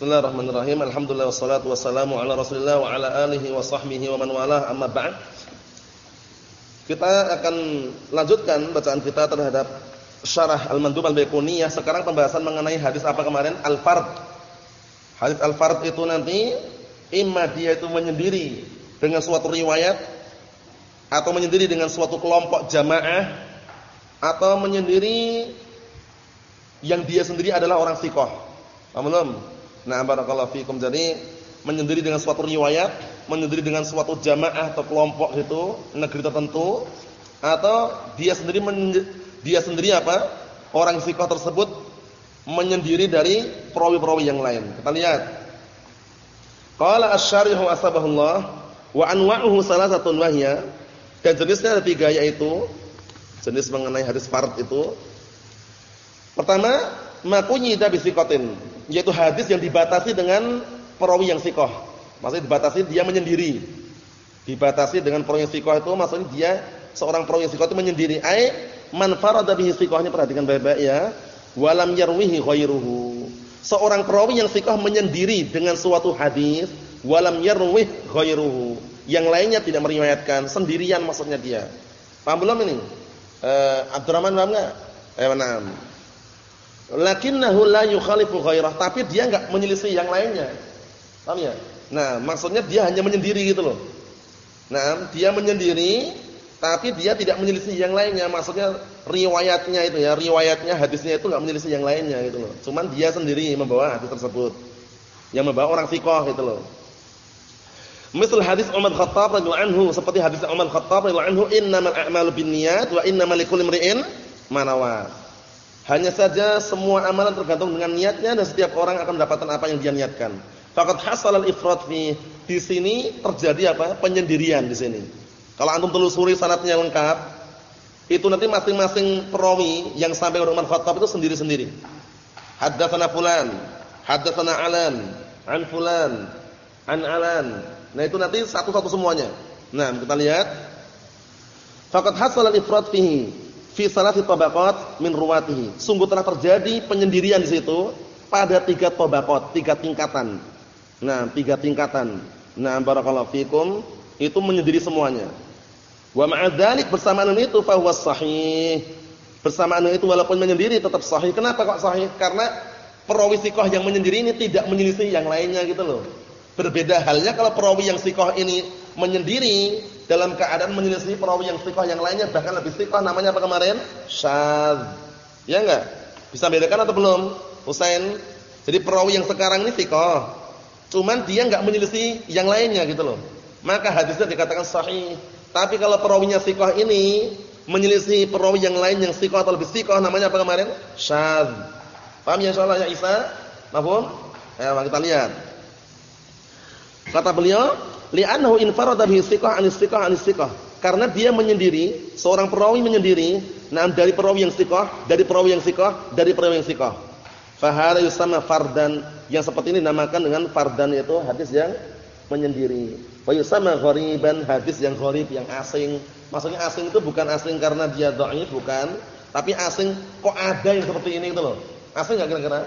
Bismillahirrahmanirrahim. Alhamdulillah wassalatu wassalamu ala Rasulillah wa ala alihi wa sahbihi wa man walah. Amma ba'd. Kita akan lanjutkan bacaan kita terhadap Syarah Al-Mandhum Al-Baiquniyah. Sekarang pembahasan mengenai hadis apa kemarin? Al-Fard. Hadis Al-Fard itu nanti imma dia itu menyendiri dengan suatu riwayat atau menyendiri dengan suatu kelompok jamaah atau menyendiri yang dia sendiri adalah orang sikoh. Paham belum? Nah, barakallahu fikum. Jadi menyendiri dengan suatu riwayat, menyendiri dengan suatu jamaah atau kelompok itu, negeri tertentu atau dia sendiri dia sendiri apa? Orang sikoh tersebut menyendiri dari perawi-perawi yang lain. Kita lihat. Qala asy-syarihu asbahullah wa anwa'uhu salasatun wahya dan jenisnya ada tiga yaitu jenis mengenai hadis fard itu. Pertama, makunyida bisikotin yaitu hadis yang dibatasi dengan perawi yang sikoh. Maksudnya dibatasi dia menyendiri. Dibatasi dengan perawi yang sikoh itu maksudnya dia seorang perawi yang sikoh itu menyendiri. Ai man farada bihi sikohnya perhatikan baik-baik ya. Walam yarwihi ghairuhu. Seorang perawi yang sikoh menyendiri dengan suatu hadis, walam yarwih ghairuhu. Yang lainnya tidak meriwayatkan, sendirian maksudnya dia. Paham belum ini? Eh, Abdurrahman paham enggak? Eh, mana? Lakinnahu la yukhalifu ghairah, tapi dia enggak menyelisih yang lainnya. Paham ya? Nah, maksudnya dia hanya menyendiri gitu loh. Nah, dia menyendiri tapi dia tidak menyelisih yang lainnya. Maksudnya riwayatnya itu ya, riwayatnya hadisnya itu enggak menyelisih yang lainnya gitu loh. Cuman dia sendiri membawa hadis tersebut. Yang membawa orang thiqah gitu loh. Misal hadis Umar Khattab radhiyallahu anhu, seperti hadis Umar Khattab radhiyallahu anhu, innamal a'malu binniyat wa innamal likulli imri'in ma hanya saja semua amalan tergantung dengan niatnya dan setiap orang akan mendapatkan apa yang dia niatkan. Faqad hasal al-ifrat fi di sini terjadi apa? Penyendirian di sini. Kalau antum telusuri sanadnya lengkap, itu nanti masing-masing perawi yang sampai Umar Khattab itu sendiri-sendiri. Haddatsana fulan, haddatsana alan, an fulan, an alan. Nah, itu nanti satu-satu semuanya. Nah, kita lihat. Faqad hasal al-ifrat fihi fi salati tabaqat min ruwatihi. Sungguh telah terjadi penyendirian di situ pada tiga tabaqat, tiga tingkatan. Nah, tiga tingkatan. Nah, barakallahu fikum itu menyendiri semuanya. Wa ma'a dzalik bersamaan itu fa huwa sahih. Bersamaan itu walaupun menyendiri tetap sahih. Kenapa kok sahih? Karena perawi sikoh yang menyendiri ini tidak menyelisih yang lainnya gitu loh. Berbeda halnya kalau perawi yang sikoh ini menyendiri dalam keadaan menyelisih perawi yang sikoh yang lainnya bahkan lebih sikoh namanya apa kemarin? Syadz. Ya enggak? Bisa bedakan atau belum? Husain. Jadi perawi yang sekarang ini sikoh. Cuman dia enggak menyelisih yang lainnya gitu loh. Maka hadisnya dikatakan sahih. Tapi kalau perawinya sikoh ini menyelisih perawi yang lain yang sikoh atau lebih sikoh namanya apa kemarin? Syadz. Paham ya insyaallah ya Isa? Mahfum? Ya, kita lihat. Kata beliau, li'annahu infarada bihi thiqah 'an thiqah 'an thiqah. Karena dia menyendiri, seorang perawi menyendiri, nah dari perawi yang thiqah, dari perawi yang thiqah, dari perawi yang thiqah. Fa hadza yusamma fardan. Yang seperti ini dinamakan dengan fardan yaitu hadis yang menyendiri. Wa yusamma ghariban, hadis yang gharib, yang asing. Maksudnya asing itu bukan asing karena dia dhaif, bukan, tapi asing kok ada yang seperti ini gitu loh. Asing enggak kira-kira?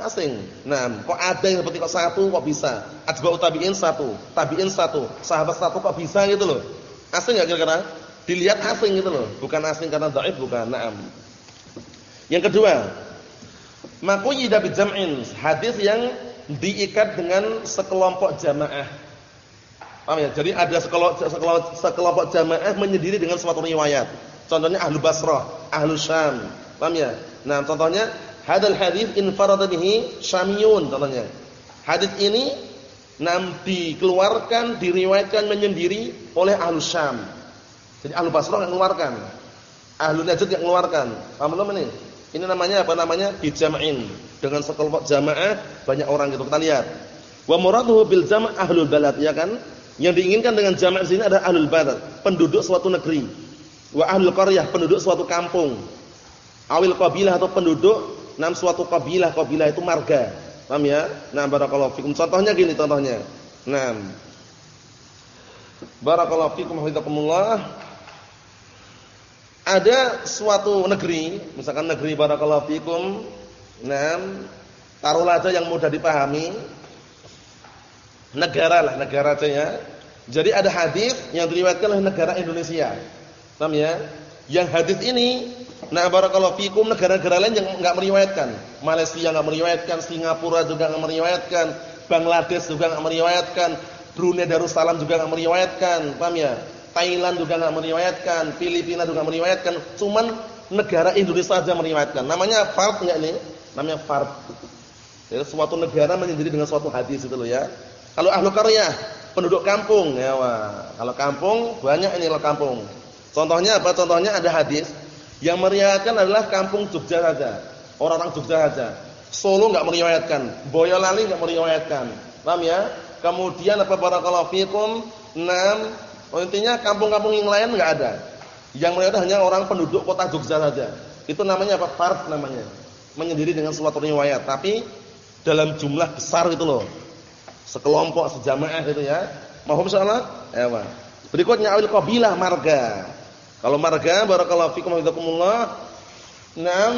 Asing. Nah, kok ada yang seperti kok satu kok bisa? Atba'u tabi'in satu, tabi'in satu, sahabat satu kok bisa gitu loh. Asing enggak kira-kira? Dilihat asing gitu loh, bukan asing karena dhaif bukan. Naam. Yang kedua, maquyida bi jam'in, hadis yang diikat dengan sekelompok jamaah. Paham ya? Jadi ada sekelompok, sekelompok, sekelompok jamaah menyendiri dengan suatu riwayat. Contohnya Ahlu Basrah, Ahlu Syam. Paham ya? Nah, contohnya Hadal hadis infarada bihi Syamiyun contohnya. Hadis ini nam dikeluarkan, diriwayatkan menyendiri oleh ahlu Syam. Jadi ahlu Basrah yang mengeluarkan. Ahlu Najd yang mengeluarkan. Paham belum ini? Ini namanya apa namanya? Bijam'in. Dengan sekelompok jamaah banyak orang gitu. Kita lihat. Wa muraduhu bil jam' ahlul balad, ya kan? Yang diinginkan dengan jama' sini adalah ahlul balad, penduduk suatu negeri. Wa ahlul qaryah, penduduk suatu kampung. Awil qabilah atau penduduk Nam suatu kabilah, kabilah itu marga. Paham ya? Nah, barakallahu fikum. Contohnya gini contohnya. Nah. Barakallahu fikum hafizakumullah. Ada suatu negeri, misalkan negeri barakallahu fikum, nah, taruhlah aja yang mudah dipahami negara lah, negara aja ya. Jadi ada hadis yang diriwayatkan oleh negara Indonesia. Paham ya? Yang hadis ini nah barakallahu fikum negara-negara lain yang enggak meriwayatkan. Malaysia enggak meriwayatkan, Singapura juga enggak meriwayatkan, Bangladesh juga enggak meriwayatkan, Brunei Darussalam juga enggak meriwayatkan. Paham ya? Thailand juga enggak meriwayatkan, Filipina juga meriwayatkan. Cuman negara Indonesia saja meriwayatkan. Namanya fard enggak ini? Namanya fard. Jadi suatu negara menyendiri dengan suatu hadis itu loh ya. Kalau ahlu qaryah, penduduk kampung ya wah. Kalau kampung banyak ini loh kampung. Contohnya apa? Contohnya ada hadis yang meriwayatkan adalah kampung Jogja saja. Orang-orang Jogja saja. Solo enggak meriwayatkan, Boyolali enggak meriwayatkan. Paham ya? Kemudian apa barakallahu fikum? 6 oh, intinya kampung-kampung yang lain enggak ada. Yang meriwayatkan hanya orang penduduk kota Jogja saja. Itu namanya apa? Fard namanya. Menyendiri dengan suatu riwayat, tapi dalam jumlah besar itu loh. Sekelompok, sejamaah itu ya. Mohon insyaallah. Ya, Berikutnya awil qabilah marga. Kalau marga barakallahu fikum wa Naam.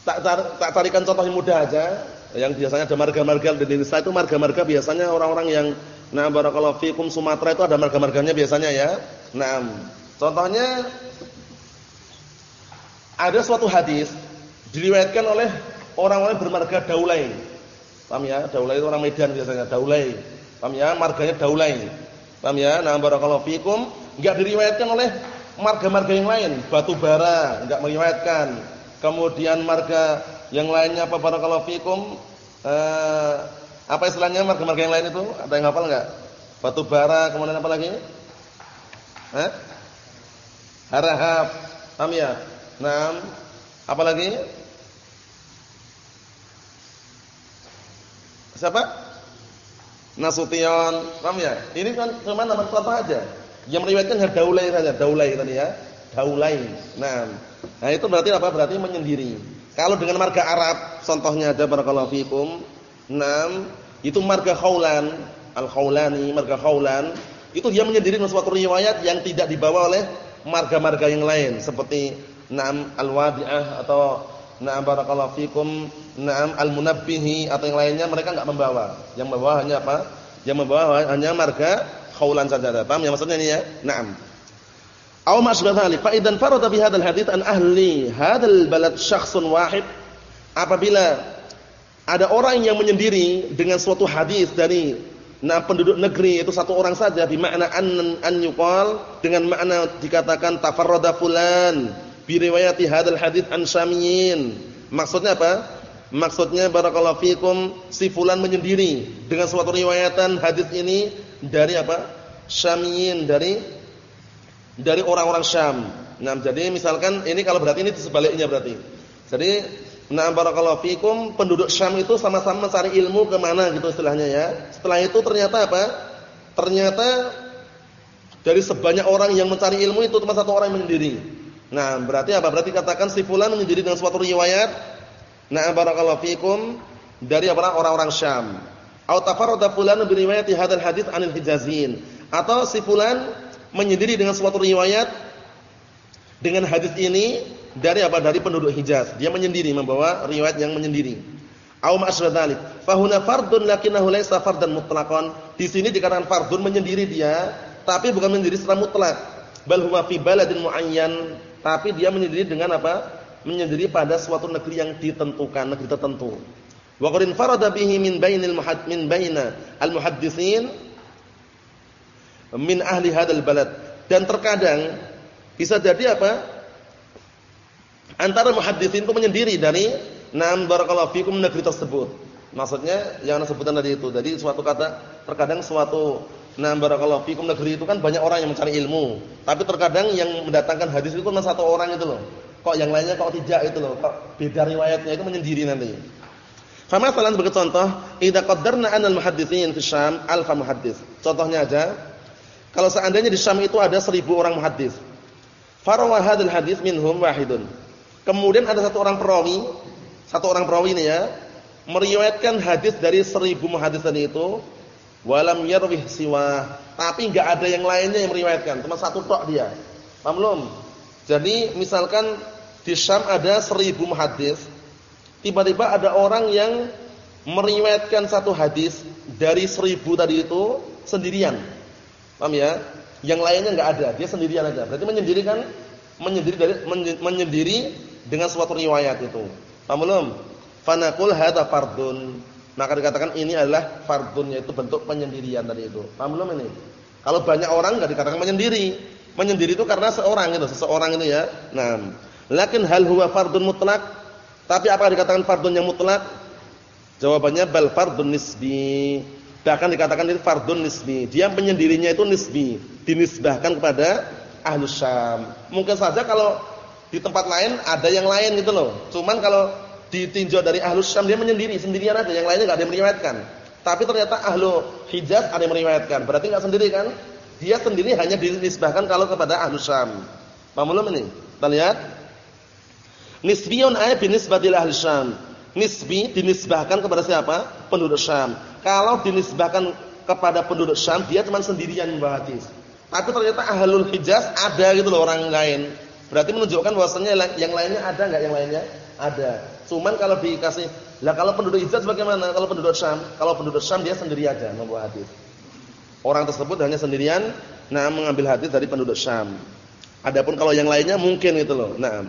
Tak tar, tak tarikan contoh yang mudah aja. Yang biasanya ada marga-marga di Indonesia itu marga-marga biasanya orang-orang yang nah barakallahu fikum Sumatera itu ada marga-marganya biasanya ya. Naam. Contohnya ada suatu hadis diriwayatkan oleh orang-orang bermarga Daulai. Paham ya? Daulai itu orang Medan biasanya, Daulai. Paham ya? Marganya Daulai. Paham ya? Nah, barakallahu fikum, enggak diriwayatkan oleh marga-marga yang lain. Batu bara enggak meriwayatkan. Kemudian marga yang lainnya apa barakallahu fikum? Eh, apa istilahnya marga-marga yang lain itu? Ada yang hafal enggak? Batu bara, kemudian apa lagi? Eh? Harahap. Paham ya? Nah, apa lagi? Siapa? Nasution, paham ya? Ini kan cuma nama contoh aja. Yang meriwayatkan Daulai saja, Daulai tadi ya. Daulai. Nah, nah itu berarti apa? Berarti menyendiri. Kalau dengan marga Arab, contohnya ada barakallahu fikum. Nam, itu marga Khaulan, Al-Khaulani, marga Khaulan, itu dia menyendiri dengan suatu riwayat yang tidak dibawa oleh marga-marga yang lain seperti Nam Al-Wadi'ah atau Na'am barakallahu fikum, na'am al-munabbihi atau yang lainnya mereka enggak membawa. Yang membawa hanya apa? Yang membawa hanya marga khaulan saja. Paham ya maksudnya ini ya? Na'am. Aw ma'sbah dzalik. Fa idan farada bi hadzal hadits an ahli hadzal balad syakhsun wahid. Apabila ada orang yang menyendiri dengan suatu hadis dari nah penduduk negeri itu satu orang saja di makna an an yuqal dengan makna dikatakan tafarrada fulan biriwayati hadal hadits an syamiyin. Maksudnya apa? Maksudnya barakallahu fikum si fulan menyendiri dengan suatu riwayatan hadis ini dari apa? Syamiyin dari dari orang-orang Syam. Nah, jadi misalkan ini kalau berarti ini sebaliknya berarti. Jadi Nah barakallahu fikum penduduk Syam itu sama-sama mencari ilmu ke mana gitu istilahnya ya. Setelah itu ternyata apa? Ternyata dari sebanyak orang yang mencari ilmu itu cuma satu orang yang menyendiri. Nah, berarti apa? Berarti katakan si fulan menjadi dengan suatu riwayat nah barakallahu fikum dari orang-orang Syam. Au tafarrada fulan bi riwayati hadzal hadits anil Hijazin. Atau si fulan menyendiri dengan suatu riwayat dengan hadis ini dari apa? Dari penduduk Hijaz. Dia menyendiri membawa riwayat yang menyendiri. Au ma'asra dzalik. Fa huna fardun lakinnahu laysa fardan mutlaqan. Di sini dikatakan fardun menyendiri dia, tapi bukan menyendiri secara mutlak. Bal huwa fi baladin muayyan tapi dia menyendiri dengan apa? Menyendiri pada suatu negeri yang ditentukan, negeri tertentu. Wa qarin farada bihi min bainil muhad min baina al muhaddisin min ahli hadzal balad. Dan terkadang bisa jadi apa? Antara muhaddisin itu menyendiri dari nam barakallahu fikum negeri tersebut. Maksudnya yang sebutan tadi itu. Jadi suatu kata terkadang suatu Nah, barakallahu fikum negeri itu kan banyak orang yang mencari ilmu. Tapi terkadang yang mendatangkan hadis itu cuma satu orang itu loh. Kok yang lainnya kok tidak itu loh. Kok beda riwayatnya itu menyendiri nanti. Sama salah sebagai contoh, idza qaddarna anal muhadditsin fi Syam alfa muhaddits. Contohnya aja, kalau seandainya di Syam itu ada seribu orang muhaddits. Farawa hadzal hadis minhum wahidun. Kemudian ada satu orang perawi, satu orang perawi ini ya, meriwayatkan hadis dari seribu muhaddits tadi itu Walam yarwih siwa. Tapi enggak ada yang lainnya yang meriwayatkan, cuma satu tok dia. Paham? Jadi misalkan di Syam ada seribu muhaddis, tiba-tiba ada orang yang meriwayatkan satu hadis dari seribu tadi itu sendirian. Paham ya? Yang lainnya enggak ada, dia sendirian aja. Berarti menyendiri kan? Menyendiri dari menyendiri dengan suatu riwayat itu. Paham belum? Fanaqul hadza fardun. Maka dikatakan ini adalah fardun yaitu bentuk penyendirian tadi itu. Paham belum ini? Kalau banyak orang enggak dikatakan menyendiri. Menyendiri itu karena seorang itu, seseorang itu ya. Nah, lakin hal huwa fardun mutlak? Tapi apakah dikatakan fardun yang mutlak? Jawabannya bal fardun nisbi. Bahkan dikatakan itu fardun nisbi. Dia penyendirinya itu nisbi, dinisbahkan kepada ahlu Syam. Mungkin saja kalau di tempat lain ada yang lain gitu loh. Cuman kalau ditinjau dari ahlu Syam dia menyendiri, sendirian aja, yang lainnya enggak ada yang meriwayatkan. Tapi ternyata ahlu Hijaz ada yang meriwayatkan. Berarti enggak sendiri kan? Dia sendiri hanya dinisbahkan kalau kepada ahlu Syam. Paham belum ini? Kita lihat. Nisbiyun ay binisbatil ahli Syam. Nisbi dinisbahkan kepada siapa? Penduduk Syam. Kalau dinisbahkan kepada penduduk Syam, dia cuma sendirian membawa hadis. Tapi ternyata ahlul Hijaz ada gitu loh orang lain. Berarti menunjukkan bahwasanya yang lainnya ada enggak yang lainnya? Ada. Cuman kalau dikasih, lah kalau penduduk Hijaz bagaimana? Kalau penduduk Syam, kalau penduduk Syam dia sendiri aja membawa hadis. Orang tersebut hanya sendirian nah mengambil hadis dari penduduk Syam. Adapun kalau yang lainnya mungkin itu loh. Nah.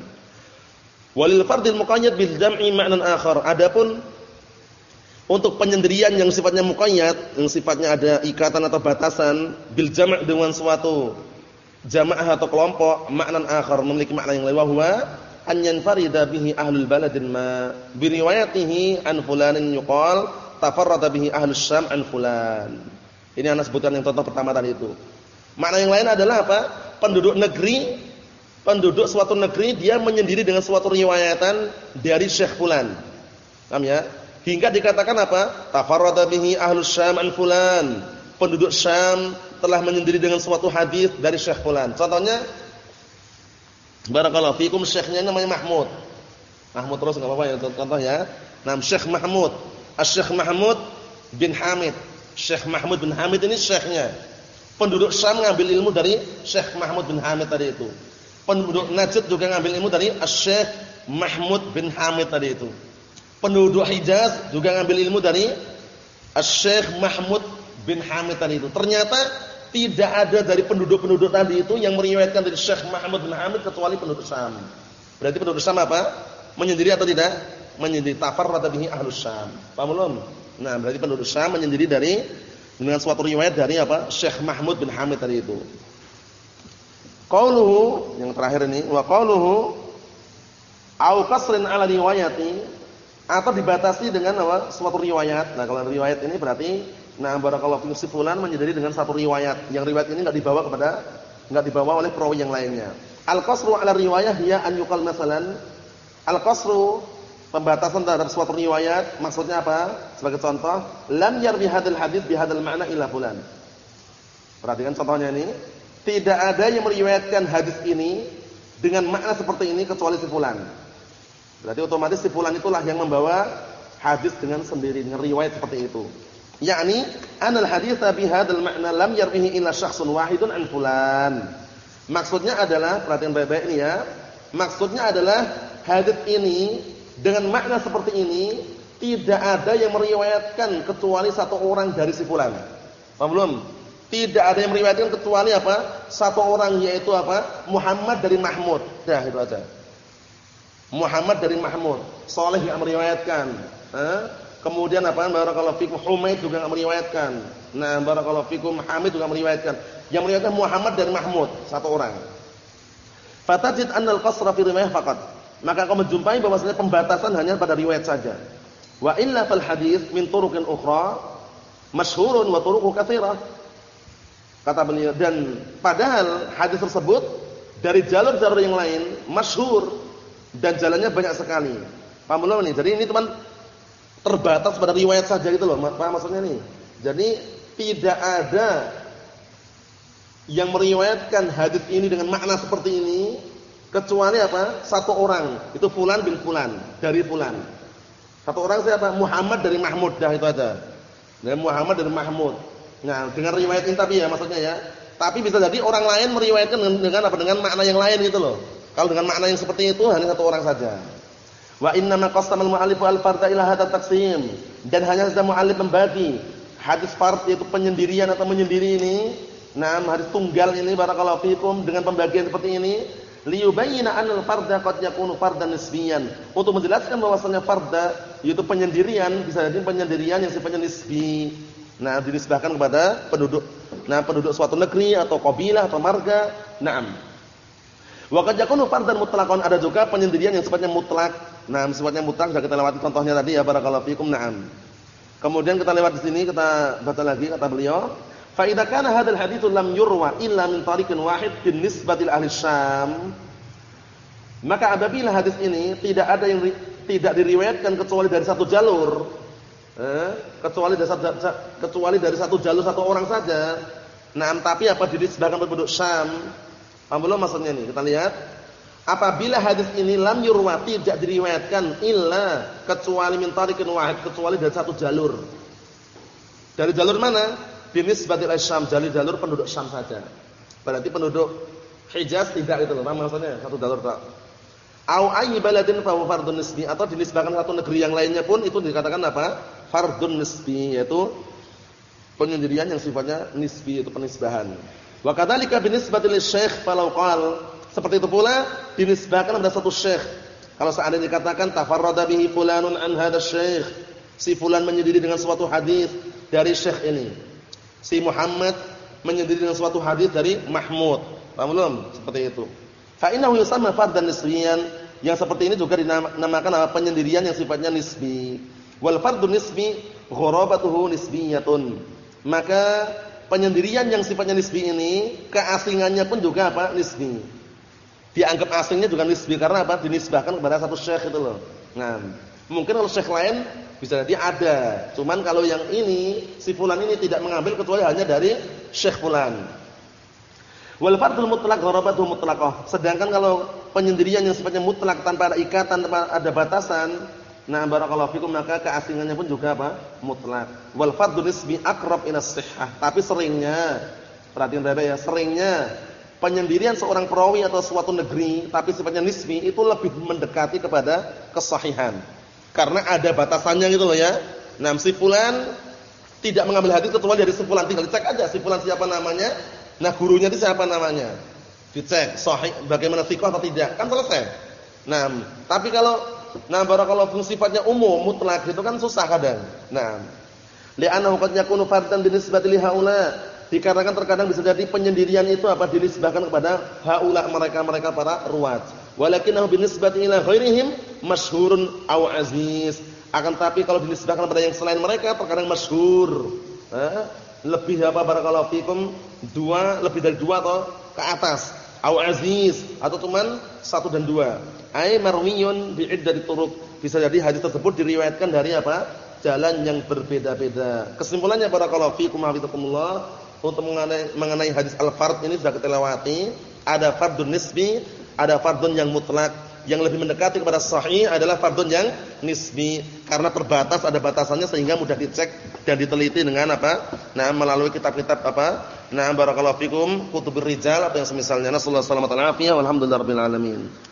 Walil fardil muqayyad bil jam'i ma'nan akhar. Adapun untuk penyendirian yang sifatnya muqayyad, yang sifatnya ada ikatan atau batasan bil jama' dengan suatu jamaah atau kelompok maknan akhar memiliki makna yang lain wa an yanfarida bihi ahlul baladin ma bi riwayatihi an fulanin yuqal tafarrada bihi ahlus syam an fulan. Ini anak sebutkan yang contoh pertama tadi itu. Makna yang lain adalah apa? Penduduk negeri, penduduk suatu negeri dia menyendiri dengan suatu riwayatan dari Syekh fulan. Paham ya? Hingga dikatakan apa? Tafarrada bihi ahlus Syam an fulan. Penduduk Syam telah menyendiri dengan suatu hadis dari Syekh fulan. Contohnya Barakallahu fikum syekhnya namanya Mahmud. Mahmud terus enggak apa-apa ya contohnya. Nam Syekh Mahmud. Asy-Syekh Mahmud bin Hamid. Syekh Mahmud bin Hamid ini syekhnya. Penduduk Syam ngambil ilmu dari Syekh Mahmud bin Hamid tadi itu. Penduduk Najd juga ngambil ilmu dari Asy-Syekh Mahmud bin Hamid tadi itu penduduk Hijaz juga ngambil ilmu dari Syekh Mahmud bin Hamid tadi itu. Ternyata tidak ada dari penduduk-penduduk tadi itu yang meriwayatkan dari Syekh Mahmud bin Hamid kecuali penduduk Syam. Berarti penduduk Syam apa? Menyendiri atau tidak? Menyendiri tafarrada bihi ahlus Syam. Paham belum? Nah, berarti penduduk Syam menyendiri dari dengan suatu riwayat dari apa? Syekh Mahmud bin Hamid tadi itu. Qauluhu yang terakhir ini wa qauluhu au qasrin ala riwayati atau dibatasi dengan apa? suatu riwayat. Nah, kalau riwayat ini berarti nah barakallahu fi fulan menjadi dengan satu riwayat. Yang riwayat ini enggak dibawa kepada enggak dibawa oleh perawi yang lainnya. Al-qasru 'ala riwayah ya an yuqal masalan al-qasru pembatasan terhadap suatu riwayat maksudnya apa? Sebagai contoh, lam yarwi hadzal hadis bi hadzal ma'na illa fulan. Perhatikan contohnya ini, tidak ada yang meriwayatkan hadis ini dengan makna seperti ini kecuali si fulan. Berarti otomatis si fulan itulah yang membawa hadis dengan sendiri dengan riwayat seperti itu. Yakni anal hadits bi hadzal ma'na lam yarwihi illa syakhsun wahidun an fulan. Maksudnya adalah perhatian baik-baik ini ya. Maksudnya adalah hadis ini dengan makna seperti ini tidak ada yang meriwayatkan kecuali satu orang dari si fulan. Paham belum? Tidak ada yang meriwayatkan kecuali apa? Satu orang yaitu apa? Muhammad dari Mahmud. Dah itu aja. Muhammad dari Mahmud, Saleh yang meriwayatkan. Kemudian apa? Barakallahu fikum Humaid juga enggak meriwayatkan. Nah, barakallahu fikum Hamid juga meriwayatkan. Yang meriwayatkan Muhammad dari Mahmud, satu orang. Fatajid annal qasra fi riwayah faqat. Maka kau menjumpai bahwasanya pembatasan hanya pada riwayat saja. Wa illa fal hadis min turuqin ukhra masyhurun wa turuqu katsirah. Kata beliau dan padahal hadis tersebut dari jalur-jalur yang lain masyhur dan jalannya banyak sekali. Paham nih? Jadi ini teman terbatas pada riwayat saja gitu loh. Paham maksudnya nih? Jadi tidak ada yang meriwayatkan hadis ini dengan makna seperti ini kecuali apa? Satu orang, itu fulan bin fulan, dari fulan. Satu orang siapa? Muhammad dari Mahmud dah itu aja. Dan Muhammad dari Mahmud. Nah, dengan riwayat ini tapi ya maksudnya ya. Tapi bisa jadi orang lain meriwayatkan dengan, dengan apa? Dengan makna yang lain gitu loh. Kalau dengan makna yang seperti itu hanya satu orang saja. Wa inna ma qasama al-mu'allif al-fardha ila hadha taqsim. Dan hanya saja mu'allif membagi hadis fard yaitu penyendirian atau menyendiri ini, nah hadis tunggal ini barakallahu fikum dengan pembagian seperti ini, liyubayyana anna al-fardha qad yakunu fardan nisbiyan. Untuk menjelaskan bahwasanya fardha yaitu penyendirian bisa jadi penyendirian yang sifatnya nisbi. Nah, dinisbahkan kepada penduduk nah penduduk suatu negeri atau kabilah atau marga. Naam. Wa qad yakunu fardan mutlaqan ada juga penyendirian yang sifatnya mutlak Nah, sifatnya mutlak sudah kita lewati contohnya tadi ya barakallahu fikum. Naam. Kemudian kita lewat di sini kita baca lagi kata beliau, fa idza kana hadzal haditsu lam yurwa illa min tariqin wahid bin nisbati ahli Syam. Maka apabila hadis ini tidak ada yang tidak diriwayatkan kecuali dari satu jalur, eh, kecuali dari satu kecuali dari satu jalur satu orang saja. Nah, tapi apa dinisbahkan penduduk Syam? Paham belum maksudnya ini? Kita lihat Apabila hadis ini lam yurwa tidak diriwayatkan illa kecuali min tariqin wahid kecuali dari satu jalur. Dari jalur mana? Binisbatil Syam, jalur jalur penduduk Syam saja. Berarti penduduk Hijaz tidak itu loh, maksudnya satu jalur tak. Au ayyi baladin fa fardun nisbi atau dinisbahkan satu negeri yang lainnya pun itu dikatakan apa? Fardun nisbi yaitu penyendirian yang sifatnya nisbi itu penisbahan. Wa kadzalika binisbatil syekh falau qala seperti itu pula dinisbahkan kepada satu syekh. Kalau seandainya dikatakan tafarrada bihi fulanun an hadha syekh. Si fulan menyendiri dengan suatu hadis dari syekh ini. Si Muhammad menyendiri dengan suatu hadis dari Mahmud. Paham belum? Seperti itu. Fa innahu yusamma fardan nisbiyan. Yang seperti ini juga dinamakan apa? penyendirian yang sifatnya nisbi. Wal fardun nisbi ghurabatuhu nisbiyatun. Maka penyendirian yang sifatnya nisbi ini keasingannya pun juga apa? Nisbi dianggap asingnya juga nisbi karena apa? Dinisbahkan kepada satu syekh itu loh. Nah, mungkin kalau syekh lain bisa jadi ada. Cuman kalau yang ini si fulan ini tidak mengambil kecuali hanya dari syekh fulan. Wal fardul mutlaq gharabatu mutlaqah. Sedangkan kalau penyendirian yang sifatnya mutlak tanpa ada ikatan, tanpa ada batasan, nah barakallahu fikum maka keasingannya pun juga apa? mutlak. Wal fardun nisbi aqrab ila sihhah. Tapi seringnya perhatian Bapak ya, seringnya penyendirian seorang perawi atau suatu negeri tapi sifatnya nisbi itu lebih mendekati kepada kesahihan. Karena ada batasannya gitu loh ya. Nah, si fulan tidak mengambil hadis kecuali dari si fulan, tinggal dicek aja si fulan siapa namanya. Nah, gurunya itu siapa namanya. Dicek sahih bagaimana sikoh atau tidak, kan selesai. Nah, tapi kalau nah barakallahu sifatnya umum mutlak itu kan susah kadang. Nah, li'annahu qad yakunu fardan binisbati li haula Dikarenakan terkadang bisa jadi penyendirian itu apa dinisbahkan kepada haula mereka-mereka para ruwat. Walakinahu binisbati ila ghairihim masyhurun aw aziz. Akan tapi kalau dinisbahkan kepada yang selain mereka terkadang masyhur. Lebih apa barakallahu fikum dua lebih dari dua atau ke atas. Aw aziz atau cuman satu dan dua. Ai marwiyun bi iddati turuq. Bisa jadi hadis tersebut diriwayatkan dari apa? Jalan yang berbeda-beda. Kesimpulannya barakallahu fikum hafizakumullah untuk mengenai, mengenai hadis al-fard ini sudah kita lewati. Ada fardun nisbi, ada fardun yang mutlak. Yang lebih mendekati kepada sahih adalah fardun yang nisbi karena terbatas ada batasannya sehingga mudah dicek dan diteliti dengan apa? Nah, melalui kitab-kitab apa? Nah, barakallahu fikum kutubur rijal atau yang semisalnya. Nasallahu alaihi wasallam. Alhamdulillahirabbil alamin.